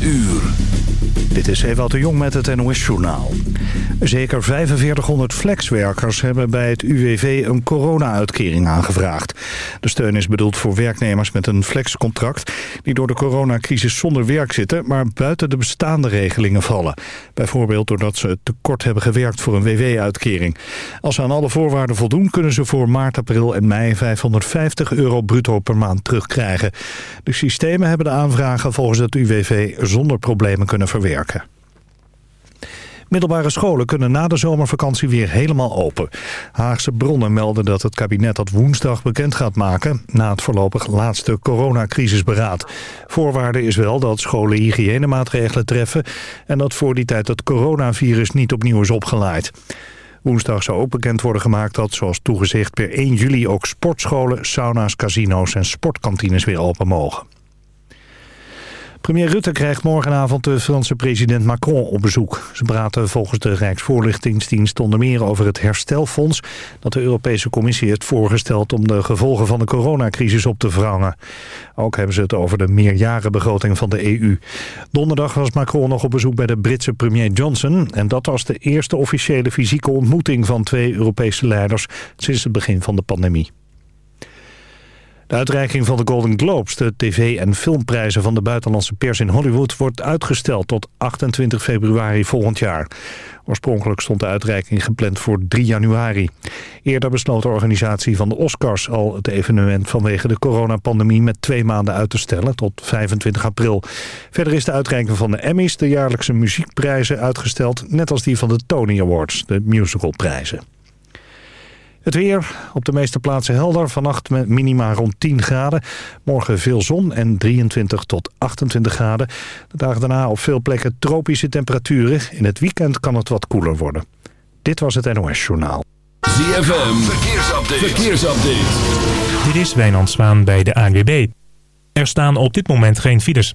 8 uur. Dit is Ewout de Jong met het NOS-journaal. Zeker 4500 flexwerkers hebben bij het UWV een corona-uitkering aangevraagd. De steun is bedoeld voor werknemers met een flexcontract... die door de coronacrisis zonder werk zitten... maar buiten de bestaande regelingen vallen. Bijvoorbeeld doordat ze tekort hebben gewerkt voor een WW-uitkering. Als ze aan alle voorwaarden voldoen... kunnen ze voor maart, april en mei 550 euro bruto per maand terugkrijgen. De systemen hebben de aanvragen volgens het UWV zonder problemen kunnen verwerken. Middelbare scholen kunnen na de zomervakantie weer helemaal open. Haagse bronnen melden dat het kabinet dat woensdag bekend gaat maken... na het voorlopig laatste coronacrisisberaad. Voorwaarde is wel dat scholen hygiënemaatregelen treffen... en dat voor die tijd het coronavirus niet opnieuw is opgeleid. Woensdag zou ook bekend worden gemaakt dat, zoals toegezegd... per 1 juli ook sportscholen, sauna's, casino's en sportkantines weer open mogen. Premier Rutte krijgt morgenavond de Franse president Macron op bezoek. Ze praten volgens de Rijksvoorlichtingsdienst onder meer over het herstelfonds... dat de Europese Commissie heeft voorgesteld om de gevolgen van de coronacrisis op te wrangen. Ook hebben ze het over de meerjarenbegroting van de EU. Donderdag was Macron nog op bezoek bij de Britse premier Johnson... en dat was de eerste officiële fysieke ontmoeting van twee Europese leiders... sinds het begin van de pandemie. De uitreiking van de Golden Globes, de tv- en filmprijzen van de buitenlandse pers in Hollywood, wordt uitgesteld tot 28 februari volgend jaar. Oorspronkelijk stond de uitreiking gepland voor 3 januari. Eerder besloot de organisatie van de Oscars al het evenement vanwege de coronapandemie met twee maanden uit te stellen tot 25 april. Verder is de uitreiking van de Emmys, de jaarlijkse muziekprijzen, uitgesteld, net als die van de Tony Awards, de musicalprijzen. Het weer, op de meeste plaatsen helder. Vannacht met minima rond 10 graden. Morgen veel zon en 23 tot 28 graden. De dagen daarna op veel plekken tropische temperaturen. In het weekend kan het wat koeler worden. Dit was het NOS Journaal. ZFM, verkeersupdate. verkeersupdate. Dit is Wijnand Zwaan bij de ANWB. Er staan op dit moment geen files.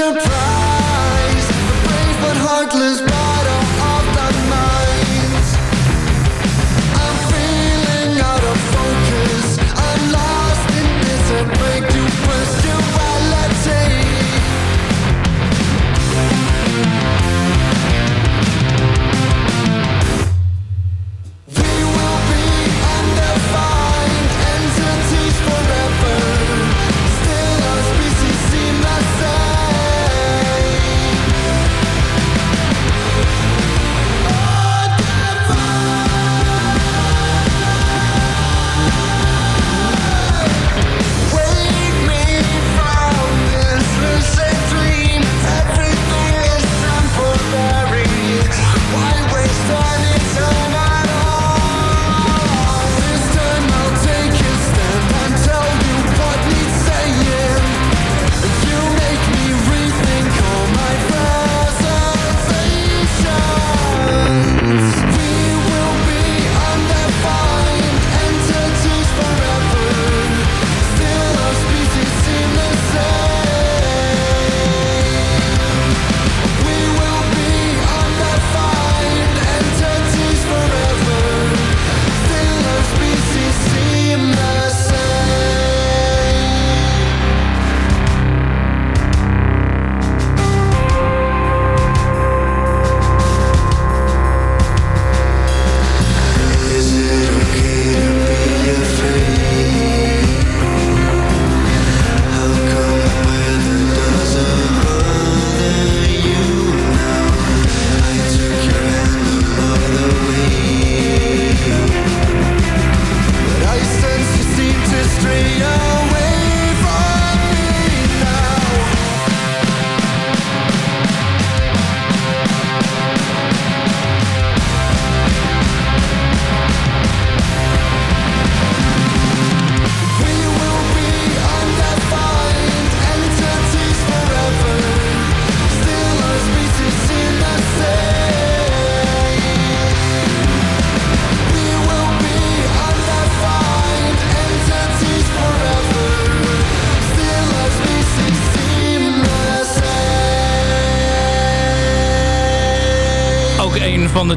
Surprise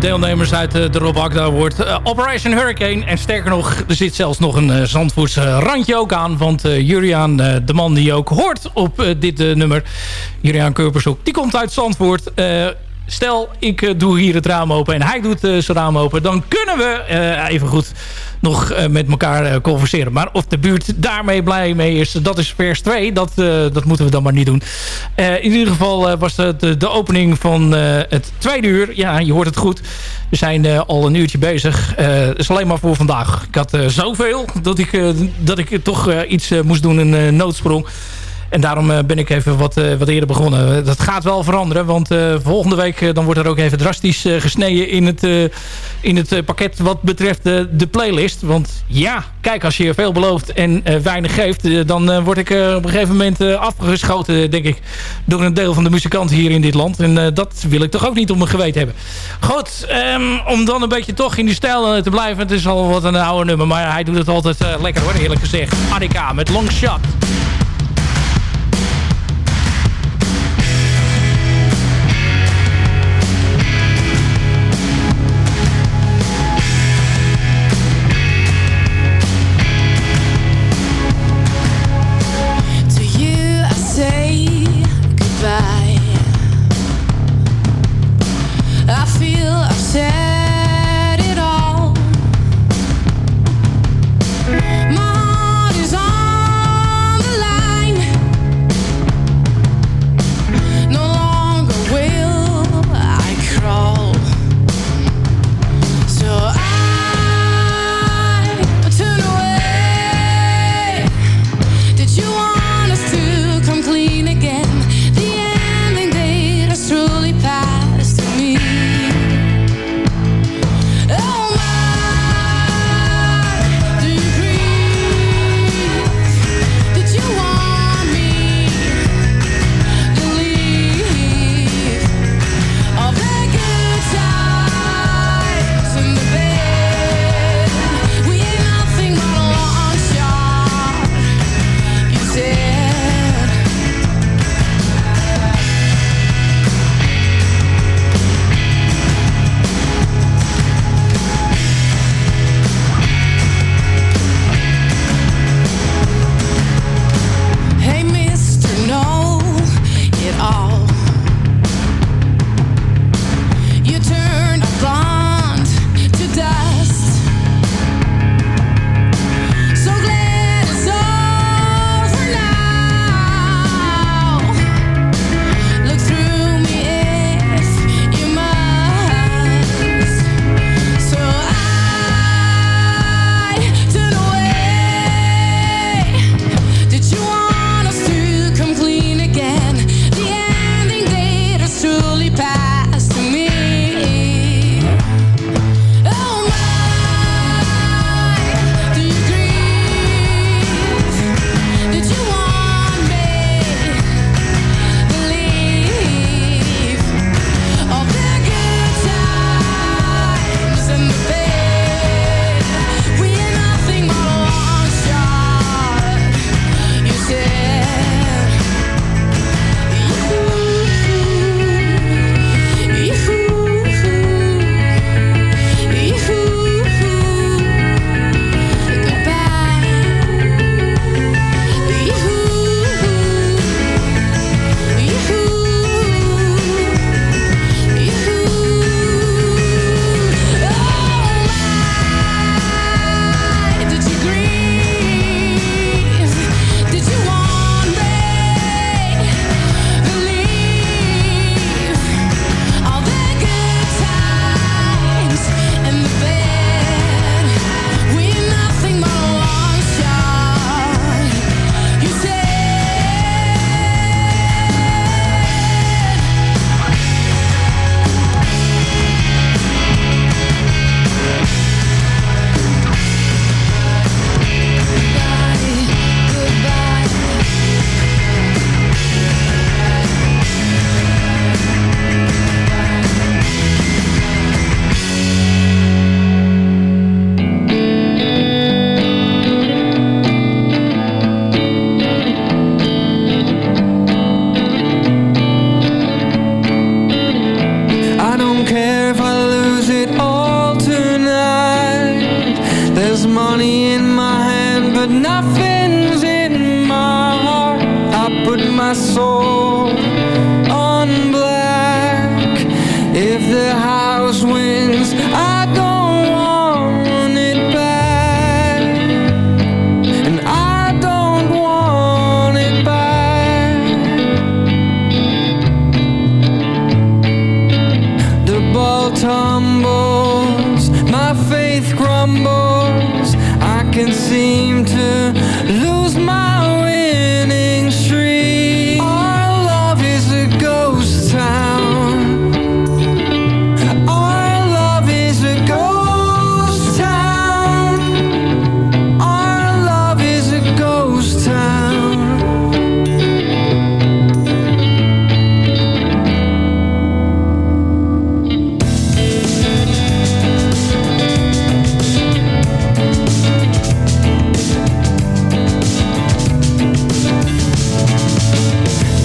deelnemers uit eh, de Rob Agda wordt eh, Operation Hurricane. En sterker nog, er zit zelfs nog een uh, Zandvoortse randje ook aan. Want Juriaan, de man die ook hoort op dit nummer, Juriaan Keurpershoek, die komt uit Zandvoort. stel, ik doe hier het raam open en hij doet zijn raam open. Dan kunnen we even goed nog uh, met elkaar uh, converseren. Maar of de buurt daarmee blij mee is, dat is vers 2. Dat, uh, dat moeten we dan maar niet doen. in ieder geval was het de, opening van het tweede uur. Ja, je hoort het goed. We zijn al een uurtje bezig. Het is alleen maar voor vandaag. Ik had zoveel dat ik, dat ik toch iets moest doen, een noodsprong. En daarom eh, ben ik even wat, eh, wat eerder begonnen. Dat gaat wel veranderen, want eh, volgende week dan wordt er ook even drastisch gesneden in het, in het pakket wat betreft de, playlist. Want ja, kijk, als je veel belooft en weinig geeft, dan word ik op een gegeven moment afgeschoten, denk ik, door een deel van de muzikanten hier in dit land. En dat wil ik toch ook niet op mijn geweten hebben. Goed, um, om dan een beetje toch in die stijl te blijven. Het is al wat een oude nummer, maar hij doet het altijd lekker hoor, eerlijk gezegd. Annika met Long Shot.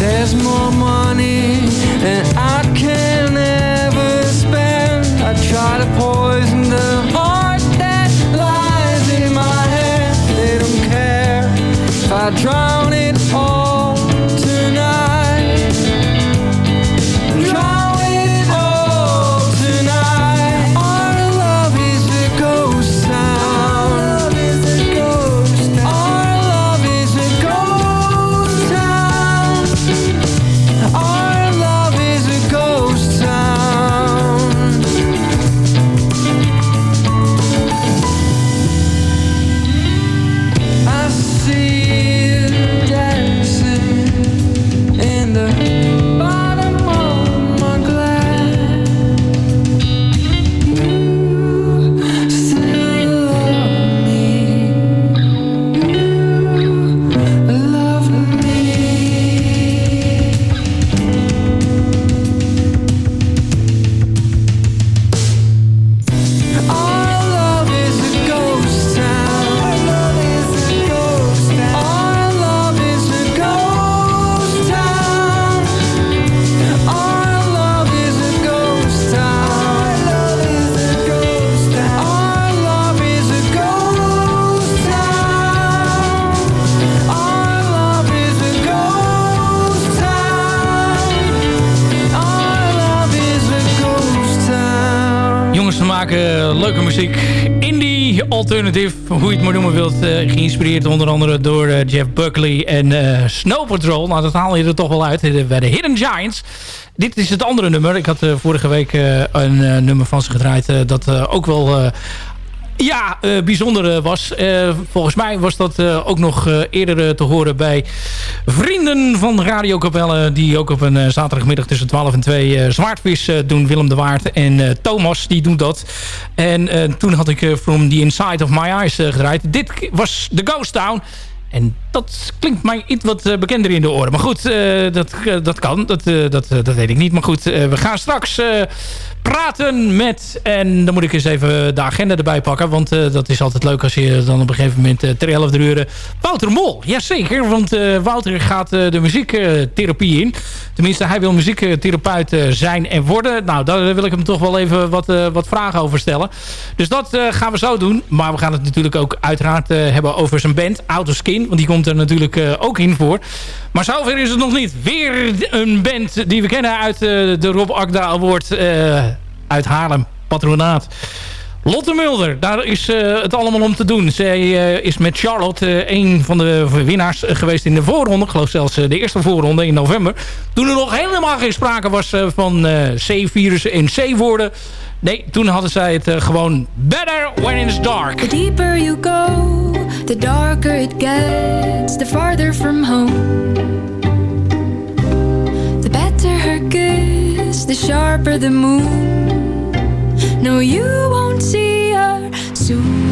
There's more money than I can ever spend. I try to poison the heart that lies in my head. They don't care if I drown Indie alternative, hoe je het maar noemen wilt. eh, geïnspireerd onder andere door eh, Jeff Buckley en eh, Snow Patrol. Nou, dat haal je er toch wel uit bij de Hidden Giants. Dit is het andere nummer. Ik had vorige week een nummer van ze gedraaid... dat ook wel... ja, eh, bijzonder eh, was. Eh, volgens mij was dat ook nog eerder te horen bij vrienden van Radio Capelle... die ook op een zaterdagmiddag tussen 12 en 2 eh, zwaardvis doen. Willem de Waard en Thomas, die doen dat. En toen had ik From the Inside of My Eyes gedraaid. Dit was The Ghost Town. En dat klinkt mij iets wat eh, bekender in de oren. Maar goed, eh, dat, eh, dat kan. Dat, dat, dat weet ik niet. Maar goed, we gaan straks praten met... En dan moet ik eens even de agenda erbij pakken. Want dat is altijd leuk als je dan op een gegeven moment... Uh, ter 11 uur... Wouter Mol, jazeker. Want Wouter gaat de muziektherapie in. Tenminste, hij wil muziektherapeut zijn en worden. Nou, daar wil ik hem toch wel even wat, wat vragen over stellen. Dus dat gaan we zo doen. Maar we gaan het natuurlijk ook uiteraard hebben over zijn band. Autoskin. Want die komt er natuurlijk eh, ook in voor. Maar zover is het nog niet. Weer een band die we kennen uit eh, de Rob Akda Award eh, uit Haarlem. Patronaat. Lotte Mulder, daar is eh, het allemaal om te doen. Zij eh, is met Charlotte eh, een van de winnaars geweest in de voorronde. Ik geloof zelfs de eerste voorronde in november. Toen er nog helemaal geen sprake was van C-virussen en C-woorden. Nee, toen hadden zij het gewoon Better When It's Dark. The deeper you go, the darker it gets, the farther from home. The better her kiss, the sharper the moon. No, you won't see her soon.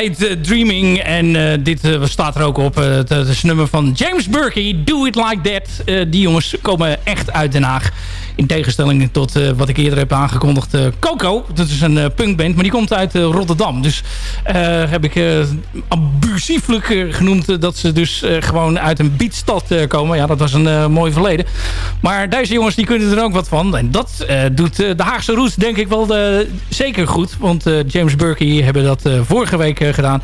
Eh, Dreaming. En eh, dit eh, staat er ook op. het, is nummer van James Burkey. Do It Like That. die jongens komen echt uit Den Haag. In tegenstelling tot eh, wat ik eerder heb aangekondigd. eh, Coco, dat is een eh, punkband, maar die komt uit Rotterdam. Dus heb ik abusieflijk genoemd dat ze dus gewoon uit een beatstad komen. Ja, dat was een mooi verleden. Maar deze jongens die kunnen er ook wat van. En dat doet de Haagse Roots denk ik wel zeker goed. Want James Burkey hebben dat vorige week gedaan.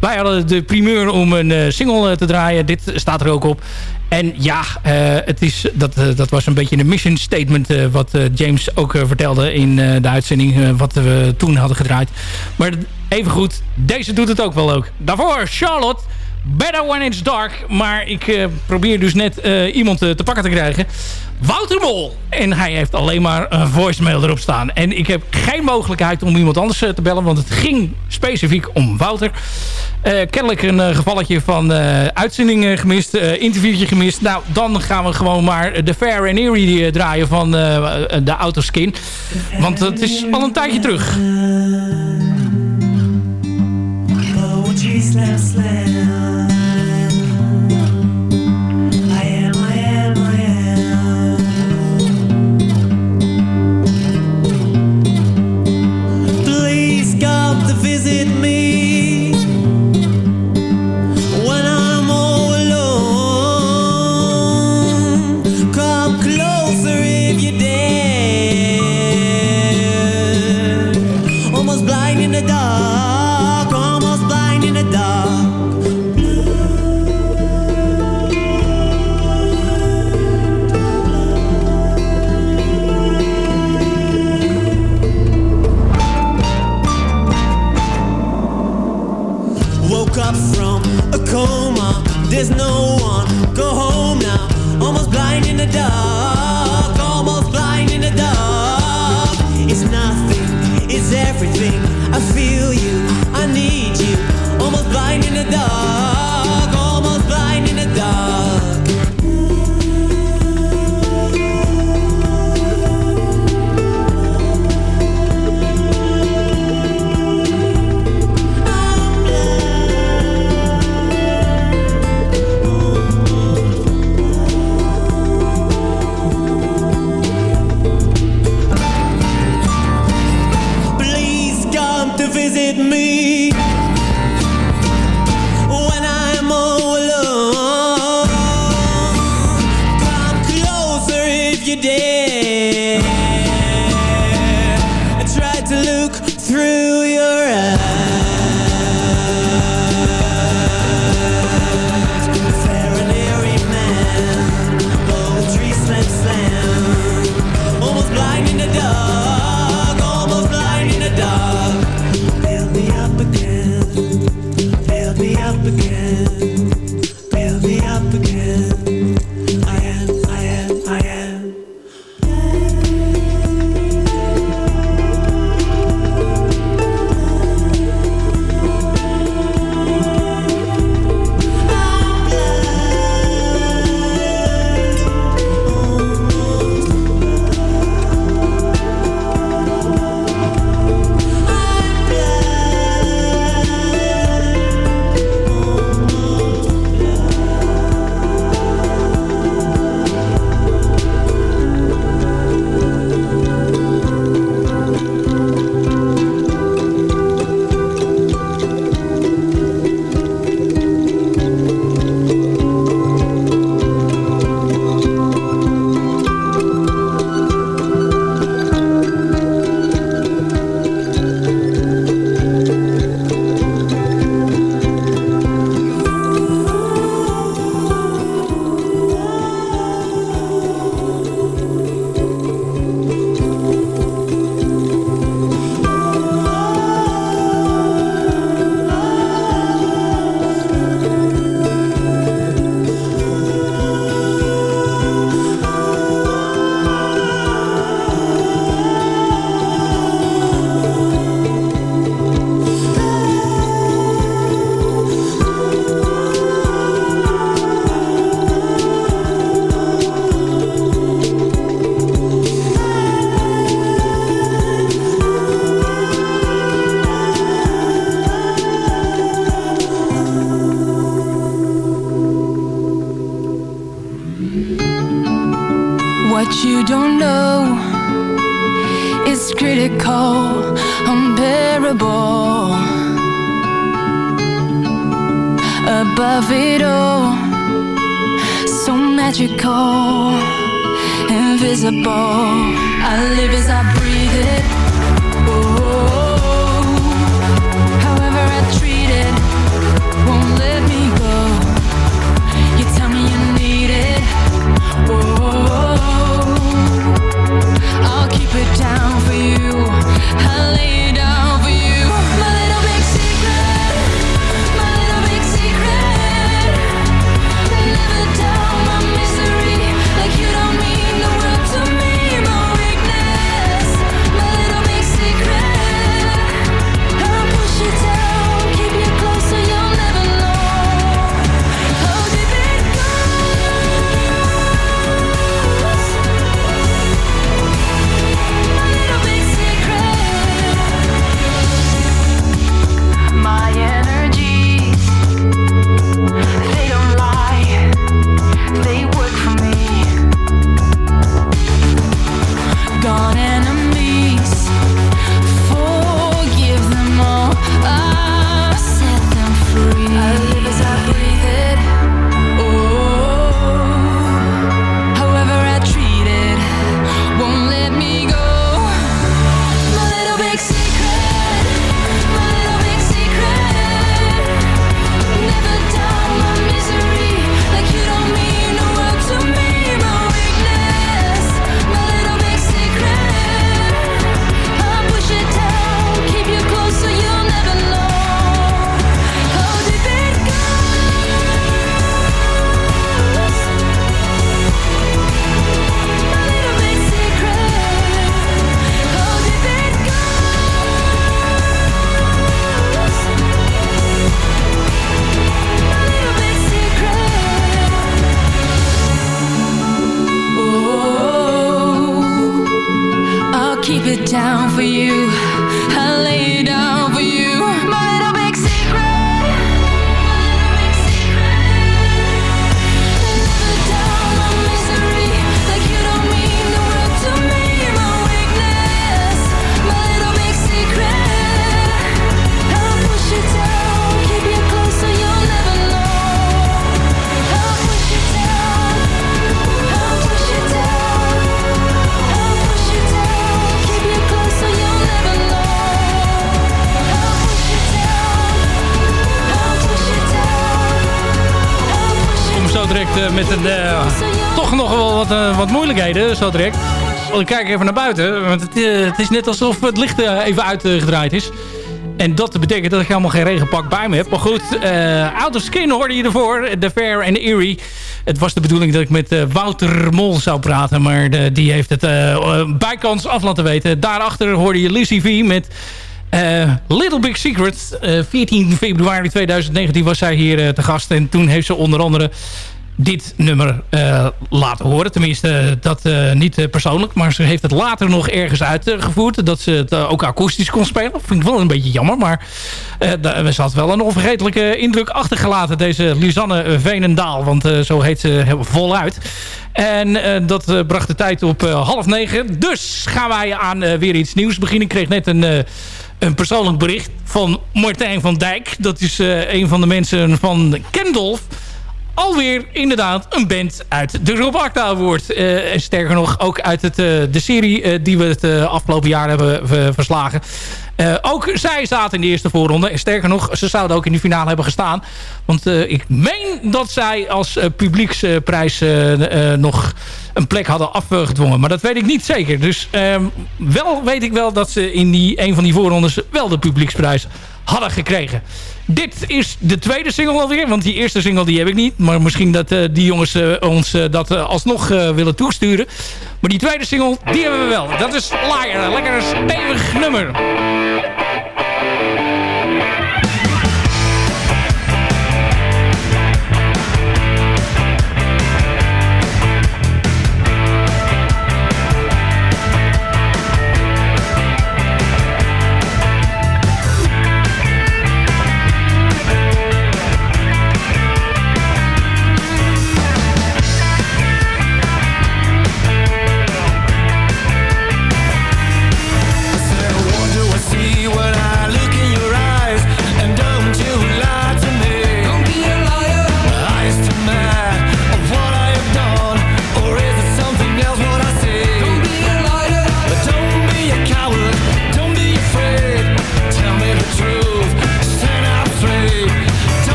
Wij hadden de primeur om een eh, single eh, te draaien. Dit staat er ook op. En ja, eh, het is, dat, dat was een beetje een mission statement... wat James ook vertelde in de uitzending... wat we toen hadden gedraaid. Maar even goed, deze doet het ook wel ook. Daarvoor Charlotte... Better When It's Dark. Maar ik probeer dus net iemand te pakken te krijgen. Wouter Mol. En hij heeft alleen maar een voicemail erop staan. En ik heb geen mogelijkheid om iemand anders eh, te bellen. Want het ging specifiek om Wouter. Eh, kennelijk een eh, gevalletje van eh uitzending eh, gemist. eh, interviewtje gemist. Nou, dan gaan we gewoon maar de Fair and Eerie draaien van eh, de Autoskin. Want het is al een tijdje terug. Poetry it's everything. I feel you, I need you. Almost blind in the dark, eh, met een, eh, toch nog wel wat, eh, wat moeilijkheden, zo direct. Ik kijk even naar buiten, want het, het is net alsof het licht even uitgedraaid is. En dat betekent dat ik helemaal geen regenpak bij me heb. Maar goed, Out of Skin hoorde je ervoor. The Fair en Erie. Het was de bedoeling dat ik met eh, Wouter Mol zou praten. Maar die heeft het eh, bijkans af laten weten. Daarachter hoorde je Lizzie V met... Little Big Secret. Eh, 14 februari 2019 was zij hier te gast. En toen heeft ze onder andere dit nummer eh, laten horen. Tenminste, eh, dat eh, niet persoonlijk. Maar ze heeft het later nog ergens uitgevoerd. dat ze het ook akoestisch kon spelen. Vind ik wel een beetje jammer. Maar ze had wel een onvergetelijke indruk achtergelaten. Deze Lisanne Veenendaal. Want zo heet ze voluit. En dat bracht de tijd op half negen. Dus gaan wij aan weer iets nieuws beginnen. Ik kreeg net een... een persoonlijk bericht van Martijn van Dijk. Dat is een van de mensen van Kendolf alweer inderdaad een band uit de Rob Award. Eh, en sterker nog, ook uit het, eh, de serie eh, die we het afgelopen jaar hebben verslagen. Ook zij zaten in de eerste voorronde. En sterker nog, ze zouden ook in de finale hebben gestaan. Want ik meen dat zij als publieksprijs nog een plek hadden afgedwongen. Maar dat weet ik niet zeker. Dus ehm, wel weet ik wel dat ze in die, een van die voorrondes wel de publieksprijs hadden gekregen. Dit is de tweede single alweer. Want die eerste single die heb ik niet. Maar misschien dat eh, die jongens eh, ons eh, dat alsnog willen toesturen. Maar die tweede single, die hebben we wel. Dat is Liar. Lekker een stevig nummer.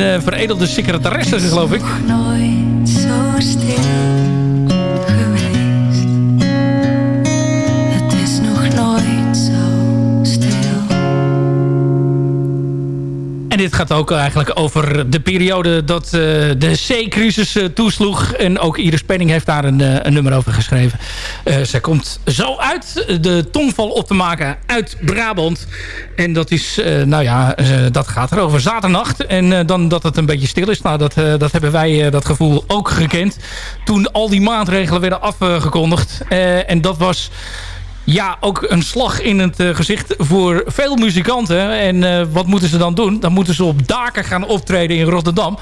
Een eh, veredelde secretaresse, geloof ik. nooit zo stil gaat ook eigenlijk over de periode dat eh, de C-crisis eh, toesloeg. En ook Iris Penning heeft daar een, eh, een nummer over geschreven. Zij komt zo uit de tongval op te maken uit Brabant. En dat is, nou ja, dat gaat er over zaternacht. En dan dat het een beetje stil is. Nou, dat, dat hebben wij dat gevoel ook gekend. Toen al die maatregelen werden afgekondigd. En dat was ja, ook een slag in het eh, gezicht voor veel muzikanten. En eh, wat moeten ze dan doen? Dan moeten ze op daken gaan optreden in Rotterdam.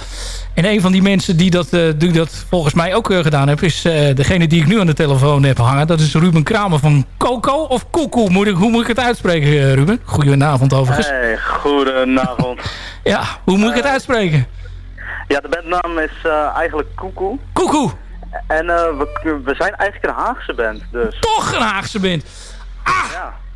En een van die mensen die dat, eh, die dat volgens mij ook gedaan heeft... is degene die ik nu aan de telefoon heb hangen. Dat is Ruben Kramer van Coco of Koekoe. Moet ik, hoe moet ik het uitspreken, Ruben? Goedenavond overigens. Hey, goedenavond. Ja, hoe moet ik het uitspreken? Ja, de bandnaam is eigenlijk Koekoe. Koekoe! En eh, we, we zijn eigenlijk een Haagse band, dus. Toch een Haagse band. Ah!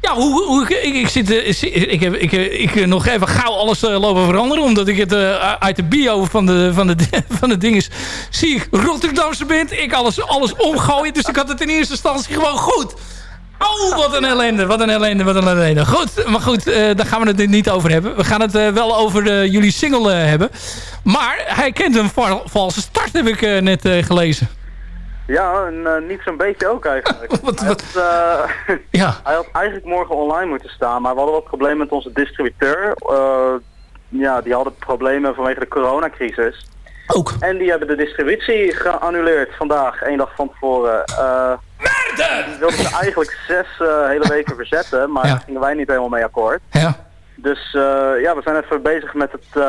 Ja, hoe, hoe, ik, ik, zit, eh, ik heb ik, eh, ik, nog even gauw alles lopen veranderen. Omdat ik het uit de bio van de, van de, van de ding is... zie ik Rotterdamse band. Ik alles, alles omgooien. Dus ik had het in eerste instantie gewoon goed. Oh, wat een ellende, wat een ellende, wat een ellende. Goed, maar goed, eh, daar gaan we het niet over hebben. We gaan het wel over jullie single hebben. Maar hij kent een val- valse start, heb ik net gelezen. Ja, en eh, niet zo'n beetje ook eigenlijk. Wat- hij, had, eh, Ja. hij had eigenlijk morgen online moeten staan, maar we hadden wat problemen met onze distributeur. Eh, ja, die hadden problemen vanwege de coronacrisis. Ook. En die hebben de distributie geannuleerd vandaag, één dag van tevoren. Eh die wilden ze eigenlijk zes hele weken verzetten, maar Ja. daar gingen wij niet helemaal mee akkoord. Ja. Dus ja, we zijn even bezig met het,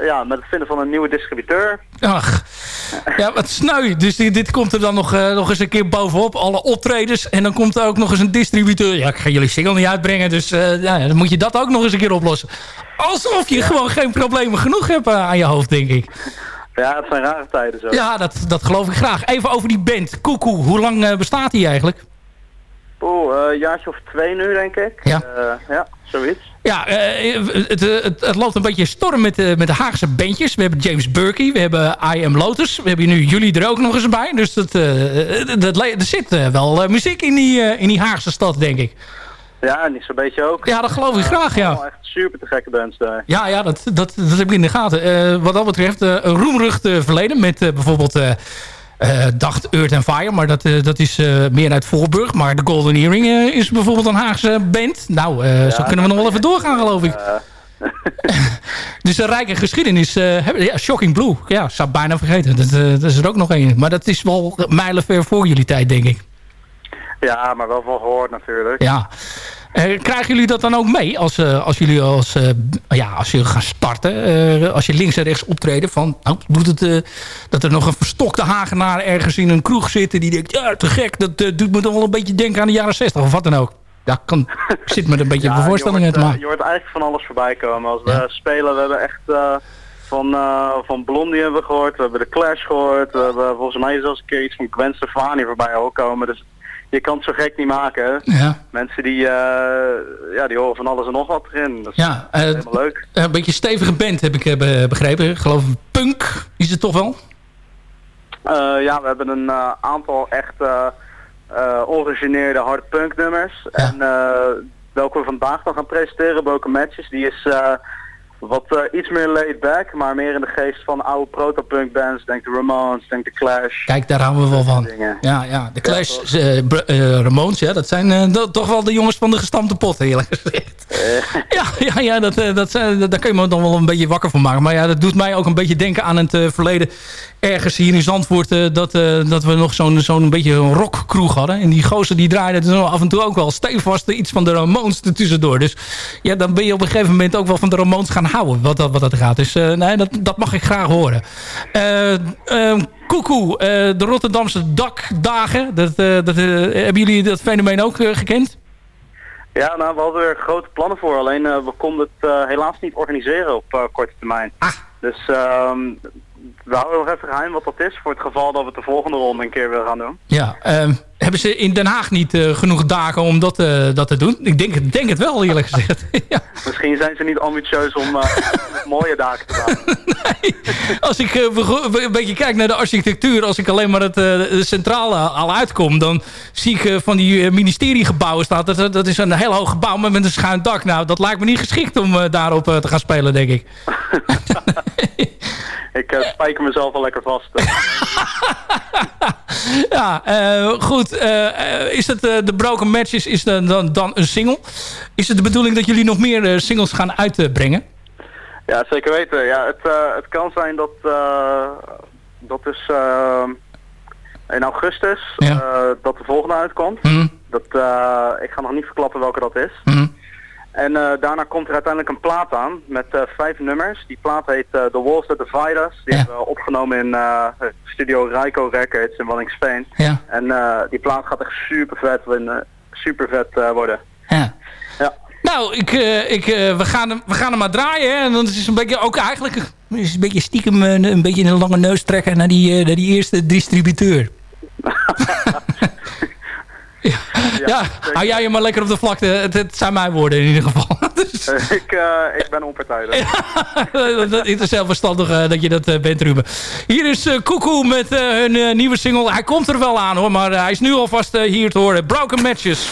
ja, met het vinden van een nieuwe distributeur. Ach, ja, wat sneu. Dus dit, dit komt er dan nog, eh, nog eens een keer bovenop. Alle optredens. En dan komt er ook nog eens een distributeur. Ja, ik ga jullie single niet uitbrengen. Dus eh, ja, dan moet je dat ook nog eens een keer oplossen. Alsof je gewoon geen problemen genoeg hebt eh, aan je hoofd, denk ik. Ja, het zijn rare tijden zo. Ja, dat, dat geloof ik graag. Even over die band. Koekoe, hoe lang eh, bestaat die eigenlijk? Oeh, eh, een jaartje of twee nu, denk ik. Ja. Eh, ja, zoiets. Ja, eh, het, het, het, loopt een beetje storm met, de met de Haagse bandjes. We hebben James Burkey, we hebben I Am Lotus. We hebben nu jullie er ook nog eens bij. Dus dat, dat, er zit wel muziek in die, in die Haagse stad, denk ik. Ja, niet zo'n beetje ook. Ja, dat geloof ik graag, ja. Echt super te gekke bands daar. Ja, ja dat, dat, dat heb ik in de gaten. Wat dat betreft, eh, een roemrucht verleden met bijvoorbeeld... eh dacht Earth and Fire, maar dat, eh, dat is eh, meer uit Voorburg. Maar de Golden Earring is bijvoorbeeld een Haagse band. Nou, zo kunnen we nog wel even doorgaan, geloof ik. dus een rijke geschiedenis. ja, Shocking Blue. Ja, zou bijna vergeten. Dat, dat is er ook nog een. Maar dat is wel mijlenver voor jullie tijd, denk ik. Ja, maar wel van gehoord natuurlijk. Ja. Eh, krijgen jullie dat dan ook mee als, eh, als jullie als, eh, ja, als jullie gaan starten? als je links en rechts optreden van... Nou, doet het, eh, dat er nog een verstokte Hagenaar ergens in een kroeg zit... en die denkt, ja, te gek. Dat doet me toch wel een beetje denken aan de jaren 60 of wat dan ook. Ja, kan, zit me een beetje Ja, voor voorstellingen je hoort, je eigenlijk van alles voorbij komen. Als we spelen, we hebben echt van, van Blondie hebben we gehoord, we hebben de Clash gehoord. We hebben volgens mij zelfs een keer iets van Gwen Stefani voorbij horen komen. Dus je kan het zo gek niet maken. Ja. Mensen die, eh, ja, die horen van alles en nog wat erin. Dat is Ja, eh, helemaal leuk. een beetje stevige band heb ik eh, be- begrepen. Ik geloof punk is het toch wel? Eh, ja, we hebben een eh, aantal echt eh eh, origineerde hard punk nummers. En eh, welke we vandaag nog gaan presenteren, Broken Matches, die is eh, wat eh, iets meer laid back, maar meer in de geest van oude protopunk bands. Denk de Ramones, denk de Clash. Kijk, daar houden we wel van. Dingen. Ja, ja. De Clash, eh, Br- eh, Ramones, ja, dat zijn eh, toch wel de jongens van de gestampte pot, eerlijk gezegd. Ja, ja, ja dat, eh, dat, zijn- daar kun je me dan wel een beetje wakker van maken. Maar ja, dat doet mij ook een beetje denken aan het eh, verleden. Ergens hier in Zandvoort, eh, dat, eh, dat we nog zo'n zo'n beetje een rockkroeg hadden. En die gozer die draaide zo af en toe ook wel stevast iets van de Ramones ertussendoor. Dus ja, dan ben je op een gegeven moment ook wel van de Ramones gaan houden, wat dat, wat dat gaat. Dus eh, nee, dat, dat mag ik graag horen. Eh eh, Koekoe, de Rotterdamse dakdagen. Dat, dat, hebben jullie dat fenomeen ook gekend? Ja, nou, we hadden er grote plannen voor, alleen we konden het helaas niet organiseren op korte termijn. Dus ehm, we houden nog even geheim wat dat is, voor het geval dat we het de volgende ronde een keer willen gaan doen. Ja, ehm, hebben ze in Den Haag niet eh, genoeg dagen om dat, eh, dat te doen? Ik denk, het- denk het wel, eerlijk gezegd. ja. Misschien zijn ze niet ambitieus om eh, mooie dagen te maken. Als ik een beetje kijk naar de architectuur... als ik alleen maar het centrale al uitkom... dan zie ik van die ministeriegebouwen staat. Dat, dat is een heel hoog gebouw maar met een schuin dak. Nou, dat lijkt me niet geschikt om daarop te gaan spelen, denk ik. Ik eh, spijker mezelf al lekker vast. Ja, eh, goed. eh, is het de Broken Matches is dan, dan, dan een single? Is het de bedoeling dat jullie nog meer singles gaan uitbrengen? Ja, zeker weten. Ja, het, het kan zijn dat, dat is in augustus Ja. dat de volgende uitkomt. Mhm. Dat, ik ga nog niet verklappen welke dat is. Mhm. En eh, daarna komt er uiteindelijk een plaat aan met eh, vijf nummers. Die plaat heet eh, The Walls That Divide Us. Die Ja. hebben we opgenomen in studio Ryko Records in Waddinxveen. Ja. En die plaat gaat echt super vet, super vet worden. Ja. Ja. Nou, ik, eh, ik, we, gaan hem, we gaan hem maar draaien. Hè? En dan is het een beetje ook eigenlijk is een beetje stiekem eh, een beetje een lange neus trekken naar die, naar die eerste distributeur. ja, hou jij je maar lekker op de vlakte. Het, het zijn mijn woorden in ieder geval. Dus, ik, eh, ik ben onpartijdig. dat is heel verstandig eh, dat je dat eh, bent, Ruben. Hier is Koekoe met hun nieuwe single. Hij komt er wel aan hoor, maar hij is nu alvast hier te horen. Broken Matches.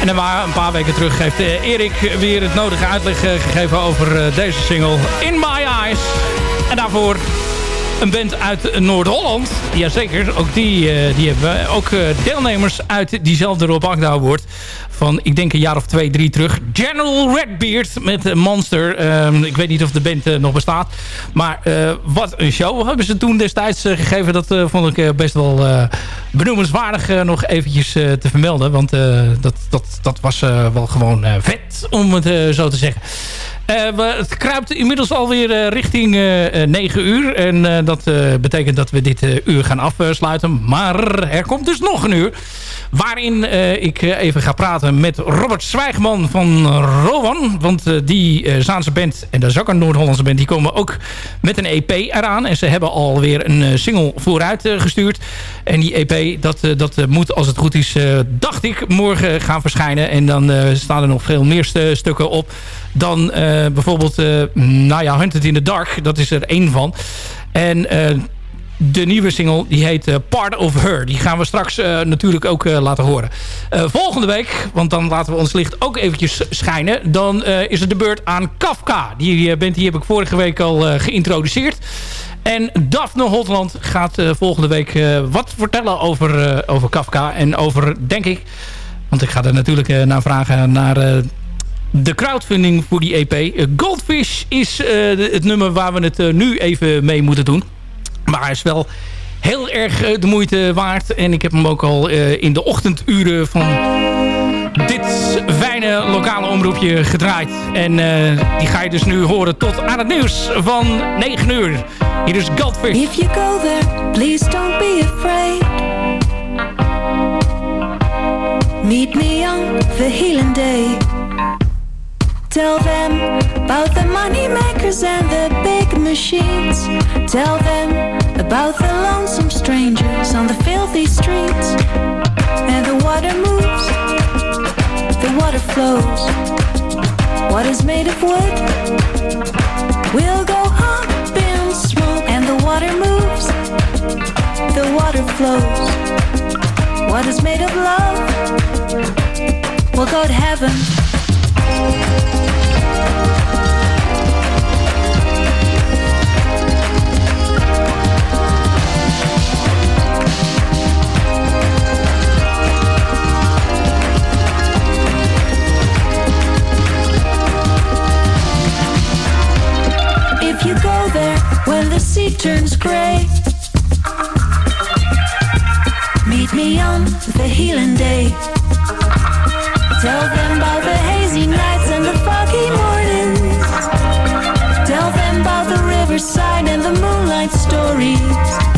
En paar, een paar weken terug heeft eh, Erik weer het nodige uitleg eh, gegeven over eh, deze single In My Eyes. En daarvoor een band uit Noord-Holland. Jazeker, ook die, eh, die hebben we. Ook eh, deelnemers uit diezelfde Rob Agda Award. Van, ik denk een jaar of twee, drie terug. General Redbeard met eh, Monster. Ehm, ik weet niet of de band nog bestaat. Maar wat een show hebben ze toen destijds gegeven. Dat vond ik best wel benoemenswaardig nog eventjes te vermelden. Want dat, dat, dat was wel gewoon vet, om het zo te zeggen. Eh, we, het kruipt inmiddels alweer eh, richting eh, eh, 9 uur. En dat betekent dat we dit uur gaan afsluiten. Maar er komt dus nog een uur. Waarin ik even ga praten met Robert Zwijgman van Rowan. Want die Zaanse band, en dat is ook een Noord-Hollandse band... die komen ook met een EP eraan. En ze hebben alweer een single vooruit gestuurd. En die EP, dat, dat moet als het goed is, dacht ik, morgen gaan verschijnen. En dan staan er nog veel meer st- stukken op dan eh, bijvoorbeeld, eh, nou ja, Hunted in the Dark. Dat is er één van. En eh, de nieuwe single die heet Part of Her. Die gaan we straks natuurlijk ook laten horen. Volgende week, want dan laten we ons licht ook eventjes schijnen... dan is het de beurt aan Kafka. Die band die heb ik vorige week al geïntroduceerd. En Daphne Holland gaat volgende week wat vertellen over, over Kafka. En over, denk ik... Want ik ga er natuurlijk naar vragen naar... de crowdfunding voor die EP. Eh, Goldfish is eh, het nummer waar we het eh, nu even mee moeten doen. Maar is wel heel erg de moeite waard. En ik heb hem ook al in de ochtenduren van dit fijne lokale omroepje gedraaid. En die ga je dus nu horen tot aan het nieuws van 9 uur. Hier is Goldfish. If you go there, please don't be afraid. Meet me young, the healing day. Tell them about the money makers and the big machines. Tell them about the lonesome strangers on the filthy streets. And the water moves, the water flows. What is made of wood will go up in smoke. And the water moves, the water flows. What is made of love will go to heaven. If you go there when the sea turns gray, meet me on the healing day. Tell them about the hazy nights and the foggy mornings. Tell them about the riverside and the moonlight stories.